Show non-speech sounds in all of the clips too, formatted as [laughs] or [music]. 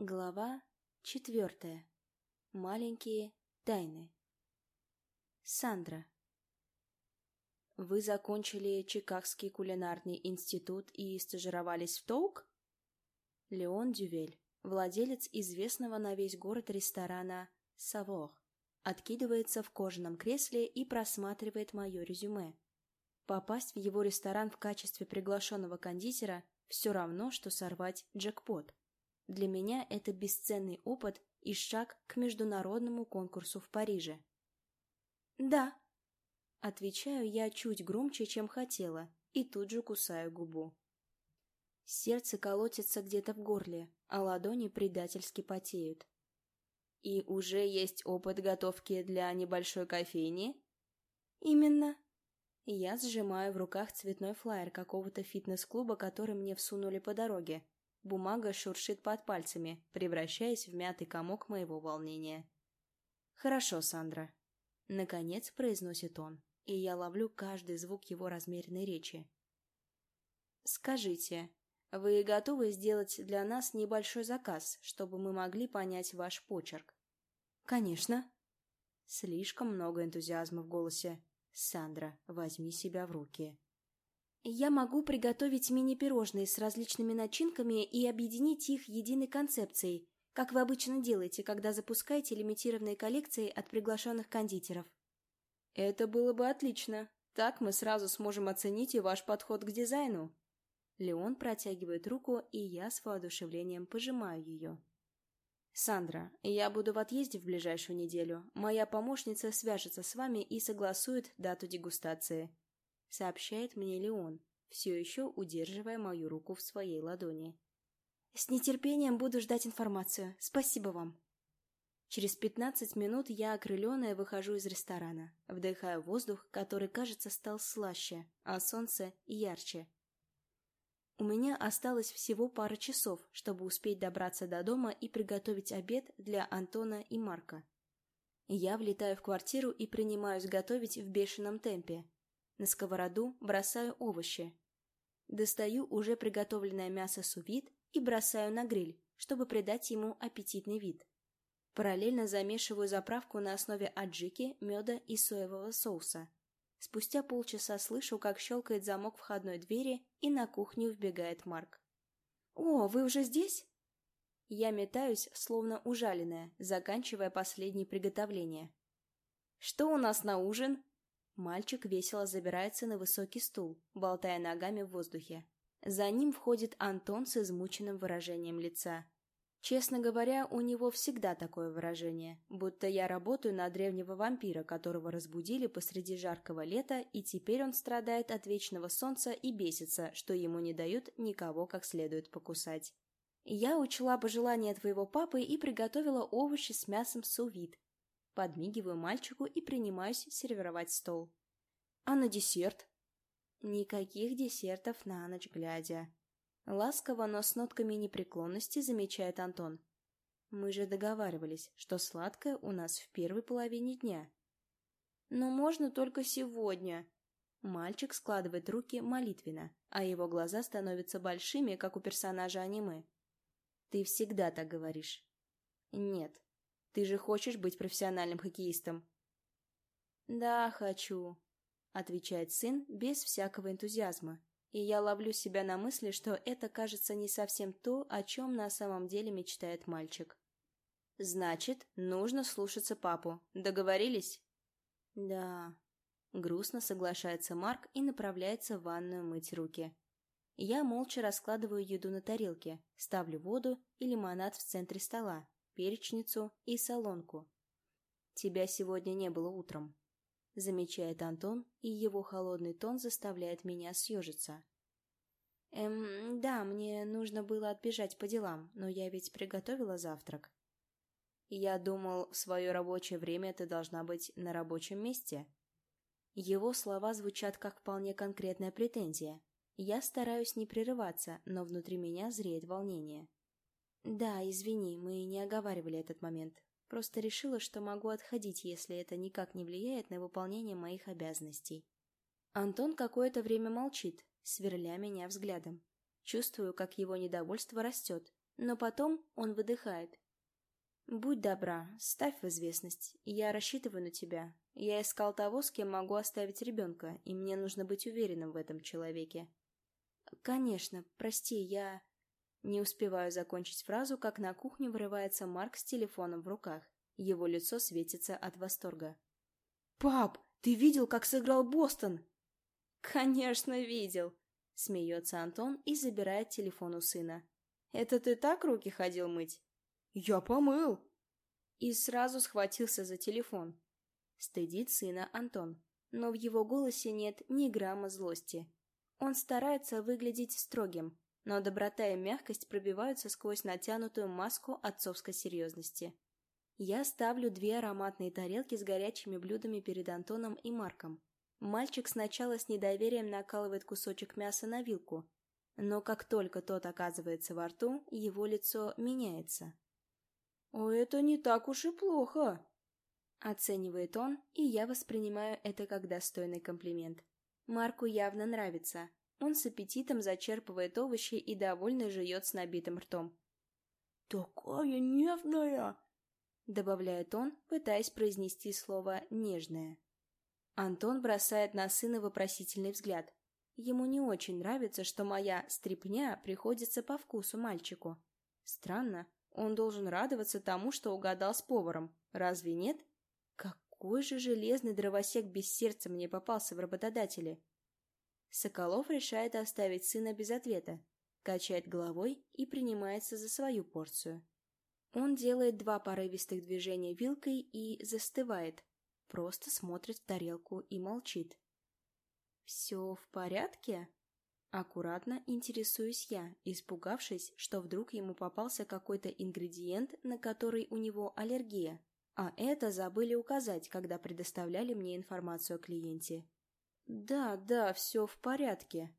Глава четвертая. Маленькие тайны. Сандра. Вы закончили Чикагский кулинарный институт и стажировались в Тоук? Леон Дювель, владелец известного на весь город ресторана «Савор», откидывается в кожаном кресле и просматривает мое резюме. Попасть в его ресторан в качестве приглашенного кондитера все равно, что сорвать джекпот. Для меня это бесценный опыт и шаг к международному конкурсу в Париже. «Да», — отвечаю я чуть громче, чем хотела, и тут же кусаю губу. Сердце колотится где-то в горле, а ладони предательски потеют. «И уже есть опыт готовки для небольшой кофейни?» «Именно». Я сжимаю в руках цветной флаер какого-то фитнес-клуба, который мне всунули по дороге, Бумага шуршит под пальцами, превращаясь в мятый комок моего волнения. «Хорошо, Сандра», — наконец произносит он, и я ловлю каждый звук его размеренной речи. «Скажите, вы готовы сделать для нас небольшой заказ, чтобы мы могли понять ваш почерк?» «Конечно». Слишком много энтузиазма в голосе. «Сандра, возьми себя в руки». Я могу приготовить мини-пирожные с различными начинками и объединить их единой концепцией, как вы обычно делаете, когда запускаете лимитированные коллекции от приглашенных кондитеров. Это было бы отлично. Так мы сразу сможем оценить и ваш подход к дизайну. Леон протягивает руку, и я с воодушевлением пожимаю ее. «Сандра, я буду в отъезде в ближайшую неделю. Моя помощница свяжется с вами и согласует дату дегустации сообщает мне Леон, все еще удерживая мою руку в своей ладони. «С нетерпением буду ждать информацию. Спасибо вам». Через пятнадцать минут я, окрыленная, выхожу из ресторана, вдыхаю воздух, который, кажется, стал слаще, а солнце ярче. У меня осталось всего пара часов, чтобы успеть добраться до дома и приготовить обед для Антона и Марка. Я влетаю в квартиру и принимаюсь готовить в бешеном темпе, на сковороду бросаю овощи. Достаю уже приготовленное мясо сувид и бросаю на гриль, чтобы придать ему аппетитный вид. Параллельно замешиваю заправку на основе аджики, меда и соевого соуса. Спустя полчаса слышу, как щелкает замок входной двери, и на кухню вбегает Марк. «О, вы уже здесь?» Я метаюсь, словно ужаленная, заканчивая последние приготовления. «Что у нас на ужин?» Мальчик весело забирается на высокий стул, болтая ногами в воздухе. За ним входит Антон с измученным выражением лица. Честно говоря, у него всегда такое выражение, будто я работаю на древнего вампира, которого разбудили посреди жаркого лета, и теперь он страдает от вечного солнца и бесится, что ему не дают никого как следует покусать. Я учла пожелания твоего папы и приготовила овощи с мясом сувид, Подмигиваю мальчику и принимаюсь сервировать стол. А на десерт? Никаких десертов на ночь глядя. Ласково, но с нотками непреклонности замечает Антон. Мы же договаривались, что сладкое у нас в первой половине дня. Но можно только сегодня. Мальчик складывает руки молитвенно, а его глаза становятся большими, как у персонажа аниме. Ты всегда так говоришь. Нет, ты же хочешь быть профессиональным хоккеистом?» «Да, хочу», — отвечает сын без всякого энтузиазма. И я ловлю себя на мысли, что это кажется не совсем то, о чем на самом деле мечтает мальчик. «Значит, нужно слушаться папу. Договорились?» «Да». Грустно соглашается Марк и направляется в ванную мыть руки. Я молча раскладываю еду на тарелке, ставлю воду и лимонад в центре стола, перечницу и солонку. «Тебя сегодня не было утром», — замечает Антон, и его холодный тон заставляет меня съежиться. «Эм, да, мне нужно было отбежать по делам, но я ведь приготовила завтрак». «Я думал, в свое рабочее время ты должна быть на рабочем месте». Его слова звучат как вполне конкретная претензия. Я стараюсь не прерываться, но внутри меня зреет волнение. «Да, извини, мы не оговаривали этот момент. Просто решила, что могу отходить, если это никак не влияет на выполнение моих обязанностей». Антон какое-то время молчит, сверля меня взглядом. Чувствую, как его недовольство растет, Но потом он выдыхает. «Будь добра, ставь в известность. Я рассчитываю на тебя. Я искал того, с кем могу оставить ребенка, и мне нужно быть уверенным в этом человеке». «Конечно, прости, я...» Не успеваю закончить фразу, как на кухне вырывается Марк с телефоном в руках. Его лицо светится от восторга. «Пап, ты видел, как сыграл Бостон?» «Конечно, видел!» Смеется Антон и забирает телефон у сына. «Это ты так руки ходил мыть?» «Я помыл!» И сразу схватился за телефон. Стыдит сына Антон, но в его голосе нет ни грамма злости. Он старается выглядеть строгим, но доброта и мягкость пробиваются сквозь натянутую маску отцовской серьезности. Я ставлю две ароматные тарелки с горячими блюдами перед Антоном и Марком. Мальчик сначала с недоверием накалывает кусочек мяса на вилку, но как только тот оказывается во рту, его лицо меняется. «О, это не так уж и плохо!» Оценивает он, и я воспринимаю это как достойный комплимент. Марку явно нравится. Он с аппетитом зачерпывает овощи и довольно жует с набитым ртом. «Такая нежная!» Добавляет он, пытаясь произнести слово «нежное». Антон бросает на сына вопросительный взгляд. Ему не очень нравится, что моя стрипня приходится по вкусу мальчику. Странно, он должен радоваться тому, что угадал с поваром. Разве нет? Какой же железный дровосек без сердца мне попался в работодателе? Соколов решает оставить сына без ответа, качает головой и принимается за свою порцию. Он делает два порывистых движения вилкой и застывает, просто смотрит в тарелку и молчит. «Все в порядке?» Аккуратно интересуюсь я, испугавшись, что вдруг ему попался какой-то ингредиент, на который у него аллергия, а это забыли указать, когда предоставляли мне информацию о клиенте. «Да, да, все в порядке».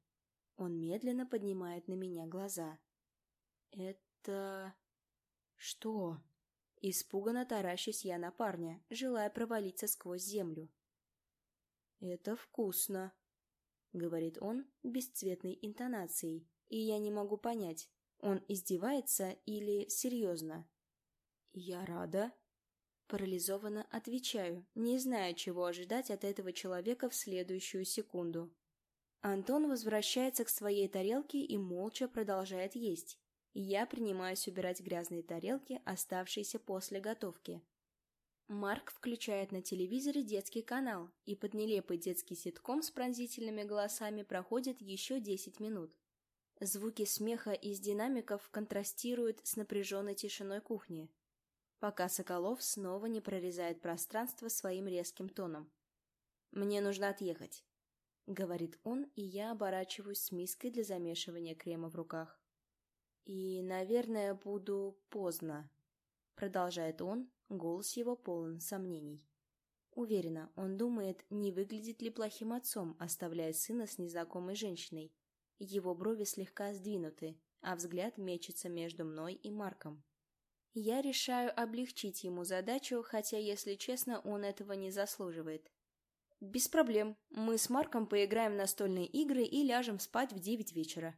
Он медленно поднимает на меня глаза. «Это...» «Что?» Испуганно таращусь я на парня, желая провалиться сквозь землю. «Это вкусно», — говорит он бесцветной интонацией, и я не могу понять, он издевается или серьезно. «Я рада». Парализованно отвечаю, не зная, чего ожидать от этого человека в следующую секунду. Антон возвращается к своей тарелке и молча продолжает есть я принимаюсь убирать грязные тарелки, оставшиеся после готовки. Марк включает на телевизоре детский канал, и под нелепый детский ситком с пронзительными голосами проходит еще 10 минут. Звуки смеха из динамиков контрастируют с напряженной тишиной кухни, пока Соколов снова не прорезает пространство своим резким тоном. «Мне нужно отъехать», — говорит он, и я оборачиваюсь с миской для замешивания крема в руках. «И, наверное, буду поздно», — продолжает он, голос его полон сомнений. Уверена, он думает, не выглядит ли плохим отцом, оставляя сына с незнакомой женщиной. Его брови слегка сдвинуты, а взгляд мечется между мной и Марком. Я решаю облегчить ему задачу, хотя, если честно, он этого не заслуживает. Без проблем. Мы с Марком поиграем в настольные игры и ляжем спать в девять вечера.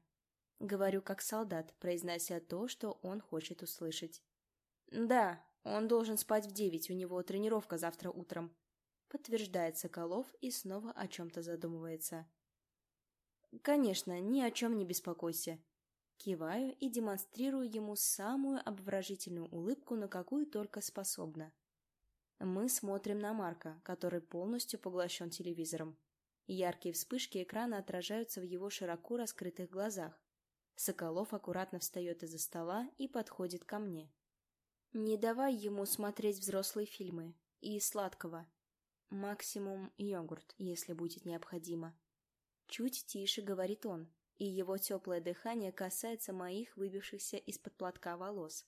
Говорю как солдат, произнося то, что он хочет услышать. «Да, он должен спать в девять, у него тренировка завтра утром», подтверждает Соколов и снова о чем-то задумывается. «Конечно, ни о чем не беспокойся». Киваю и демонстрирую ему самую обворожительную улыбку, на какую только способна. Мы смотрим на Марка, который полностью поглощен телевизором. Яркие вспышки экрана отражаются в его широко раскрытых глазах. Соколов аккуратно встает из-за стола и подходит ко мне. Не давай ему смотреть взрослые фильмы. И сладкого. Максимум йогурт, если будет необходимо. Чуть тише говорит он, и его теплое дыхание касается моих выбившихся из-под платка волос.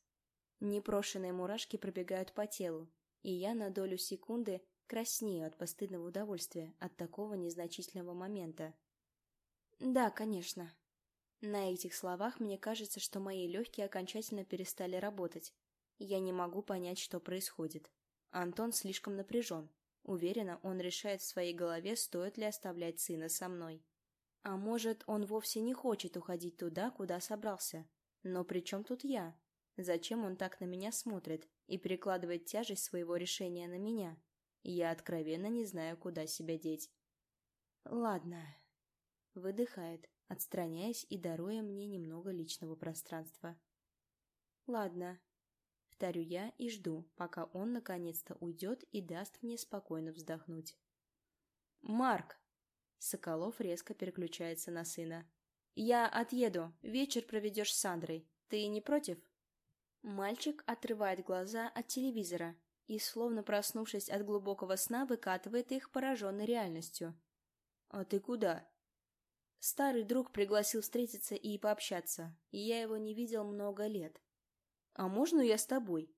Непрошенные мурашки пробегают по телу, и я на долю секунды краснею от постыдного удовольствия от такого незначительного момента. «Да, конечно», на этих словах мне кажется, что мои легкие окончательно перестали работать. Я не могу понять, что происходит. Антон слишком напряжен. Уверена, он решает в своей голове, стоит ли оставлять сына со мной. А может, он вовсе не хочет уходить туда, куда собрался. Но при чем тут я? Зачем он так на меня смотрит и перекладывает тяжесть своего решения на меня? Я откровенно не знаю, куда себя деть. Ладно. Выдыхает, отстраняясь и даруя мне немного личного пространства. Ладно. Повторю я и жду, пока он наконец-то уйдет и даст мне спокойно вздохнуть. «Марк!» Соколов резко переключается на сына. «Я отъеду. Вечер проведешь с Сандрой. Ты не против?» Мальчик отрывает глаза от телевизора и, словно проснувшись от глубокого сна, выкатывает их пораженной реальностью. «А ты куда?» Старый друг пригласил встретиться и пообщаться, и я его не видел много лет. «А можно я с тобой?»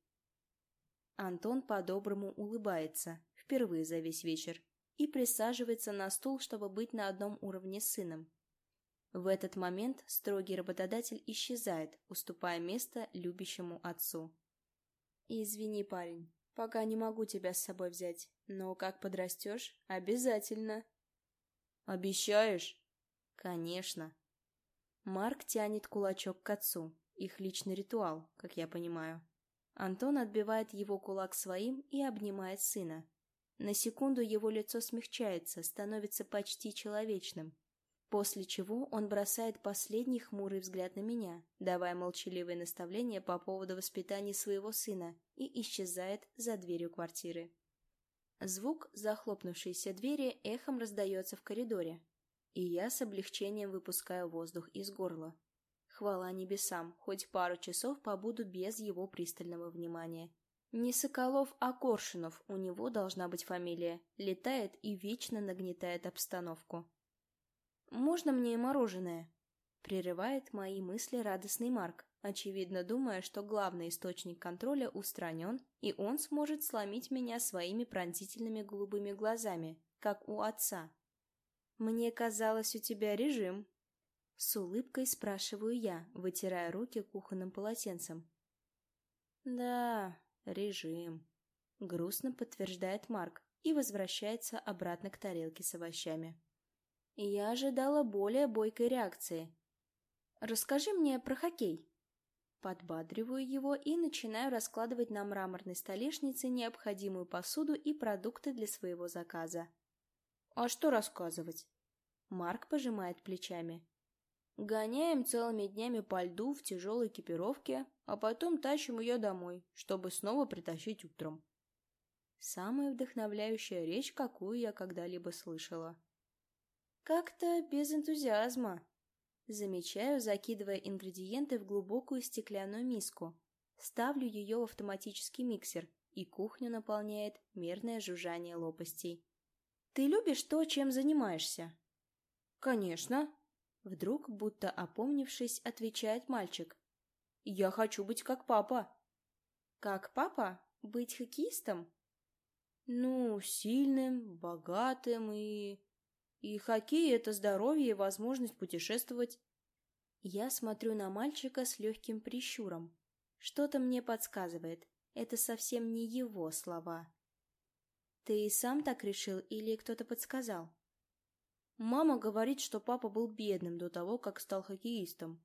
Антон по-доброму улыбается, впервые за весь вечер, и присаживается на стул, чтобы быть на одном уровне с сыном. В этот момент строгий работодатель исчезает, уступая место любящему отцу. «Извини, парень, Пока не могу тебя с собой взять, но как подрастешь, обязательно. Обещаешь? Конечно. Марк тянет кулачок к отцу, их личный ритуал, как я понимаю. Антон отбивает его кулак своим и обнимает сына. На секунду его лицо смягчается, становится почти человечным, После чего он бросает последний хмурый взгляд на меня, давая молчаливые наставления по поводу воспитания своего сына, и исчезает за дверью квартиры. Звук захлопнувшейся двери эхом раздается в коридоре, и я с облегчением выпускаю воздух из горла. Хвала небесам, хоть пару часов побуду без его пристального внимания. Не Соколов, а Коршунов, у него должна быть фамилия, летает и вечно нагнетает обстановку. «Можно мне мороженое?» Прерывает мои мысли радостный Марк, очевидно думая, что главный источник контроля устранен, и он сможет сломить меня своими пронзительными голубыми глазами, как у отца. «Мне казалось, у тебя режим». С улыбкой спрашиваю я, вытирая руки кухонным полотенцем. «Да, режим», — грустно подтверждает Марк и возвращается обратно к тарелке с овощами. Я ожидала более бойкой реакции. «Расскажи мне про хоккей». Подбадриваю его и начинаю раскладывать на мраморной столешнице необходимую посуду и продукты для своего заказа. «А что рассказывать?» Марк пожимает плечами. «Гоняем целыми днями по льду в тяжелой экипировке, а потом тащим ее домой, чтобы снова притащить утром». Самая вдохновляющая речь, какую я когда-либо слышала. Как-то без энтузиазма. Замечаю, закидывая ингредиенты в глубокую стеклянную миску. Ставлю ее в автоматический миксер, и кухню наполняет мерное жужжание лопастей. «Ты любишь то, чем занимаешься?» «Конечно!» Вдруг, будто опомнившись, отвечает мальчик. «Я хочу быть как папа». «Как папа? Быть хоккеистом?» «Ну, сильным, богатым и...» И хоккей — это здоровье и возможность путешествовать. Я смотрю на мальчика с легким прищуром. Что-то мне подсказывает. Это совсем не его слова. Ты и сам так решил или кто-то подсказал? Мама говорит, что папа был бедным до того, как стал хоккеистом.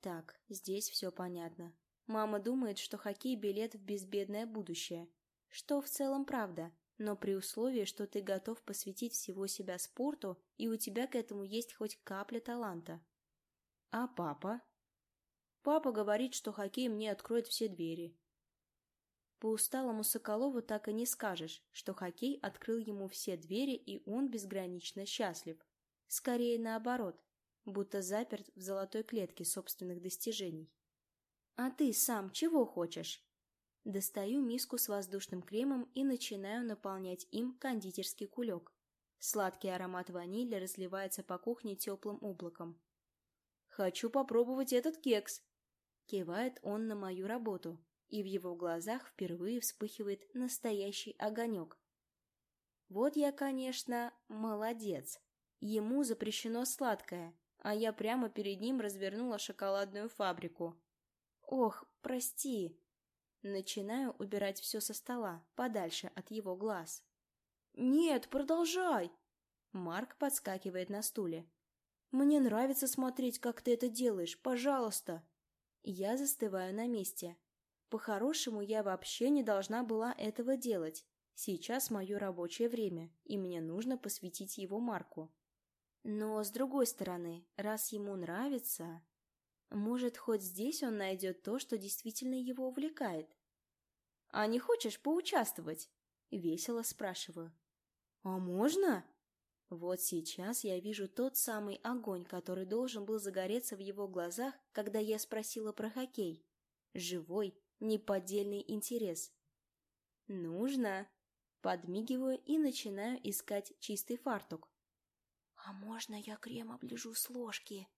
Так, здесь все понятно. Мама думает, что хоккей — билет в безбедное будущее. Что в целом правда но при условии, что ты готов посвятить всего себя спорту, и у тебя к этому есть хоть капля таланта. А папа? Папа говорит, что хоккей мне откроет все двери. По усталому Соколову так и не скажешь, что хоккей открыл ему все двери, и он безгранично счастлив. Скорее наоборот, будто заперт в золотой клетке собственных достижений. А ты сам чего хочешь? Достаю миску с воздушным кремом и начинаю наполнять им кондитерский кулек. Сладкий аромат ванили разливается по кухне теплым облаком. «Хочу попробовать этот кекс!» Кивает он на мою работу, и в его глазах впервые вспыхивает настоящий огонек. Вот я, конечно, молодец. Ему запрещено сладкое, а я прямо перед ним развернула шоколадную фабрику. Ох, прости, Начинаю убирать все со стола, подальше от его глаз. «Нет, продолжай!» Марк подскакивает на стуле. «Мне нравится смотреть, как ты это делаешь, пожалуйста!» Я застываю на месте. По-хорошему, я вообще не должна была этого делать. Сейчас мое рабочее время, и мне нужно посвятить его Марку. Но, с другой стороны, раз ему нравится... Может, хоть здесь он найдет то, что действительно его увлекает? «А не хочешь поучаствовать?» — весело спрашиваю. «А можно?» Вот сейчас я вижу тот самый огонь, который должен был загореться в его глазах, когда я спросила про хоккей. Живой, неподдельный интерес. «Нужно!» Подмигиваю и начинаю искать чистый фартук. «А можно я крем оближу с ложки?»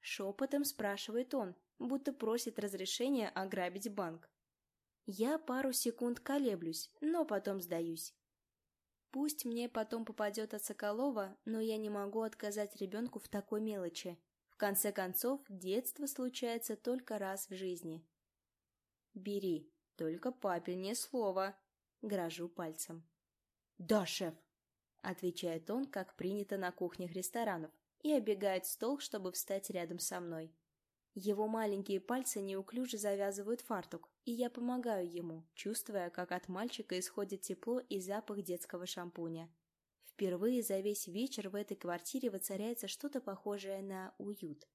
Шепотом спрашивает он, будто просит разрешения ограбить банк. Я пару секунд колеблюсь, но потом сдаюсь. Пусть мне потом попадет от Соколова, но я не могу отказать ребенку в такой мелочи. В конце концов, детство случается только раз в жизни. «Бери, только папе ни слова», — грожу пальцем. «Да, шеф», — отвечает он, как принято на кухнях ресторанов, и обегает стол, чтобы встать рядом со мной. Его маленькие пальцы неуклюже завязывают фартук, и я помогаю ему, чувствуя, как от мальчика исходит тепло и запах детского шампуня. Впервые за весь вечер в этой квартире воцаряется что-то похожее на уют.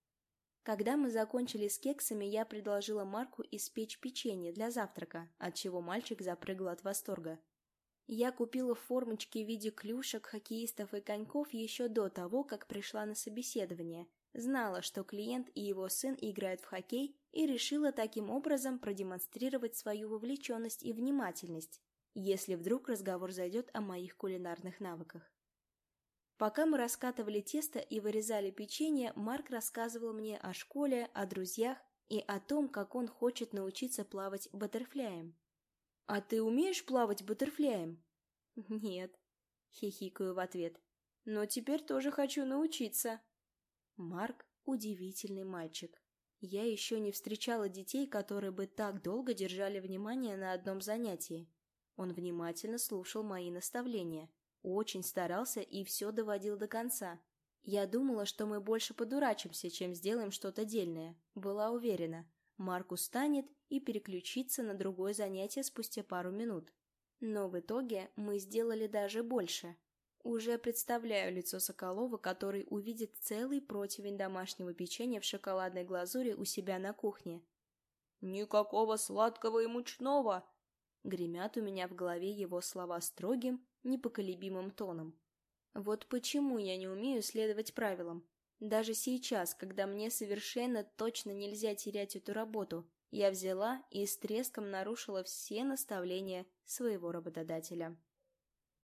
Когда мы закончили с кексами, я предложила Марку испечь печенье для завтрака, от чего мальчик запрыгал от восторга. Я купила формочки в виде клюшек, хоккеистов и коньков еще до того, как пришла на собеседование – Знала, что клиент и его сын играют в хоккей и решила таким образом продемонстрировать свою вовлеченность и внимательность, если вдруг разговор зайдет о моих кулинарных навыках. Пока мы раскатывали тесто и вырезали печенье, Марк рассказывал мне о школе, о друзьях и о том, как он хочет научиться плавать баттерфляем. «А ты умеешь плавать баттерфляем?» [laughs] «Нет», — хихикаю в ответ. «Но теперь тоже хочу научиться». Марк – удивительный мальчик. Я еще не встречала детей, которые бы так долго держали внимание на одном занятии. Он внимательно слушал мои наставления, очень старался и все доводил до конца. Я думала, что мы больше подурачимся, чем сделаем что-то дельное. Была уверена. Марк устанет и переключится на другое занятие спустя пару минут. Но в итоге мы сделали даже больше. Уже представляю лицо Соколова, который увидит целый противень домашнего печенья в шоколадной глазури у себя на кухне. «Никакого сладкого и мучного!» Гремят у меня в голове его слова строгим, непоколебимым тоном. Вот почему я не умею следовать правилам. Даже сейчас, когда мне совершенно точно нельзя терять эту работу, я взяла и с треском нарушила все наставления своего работодателя.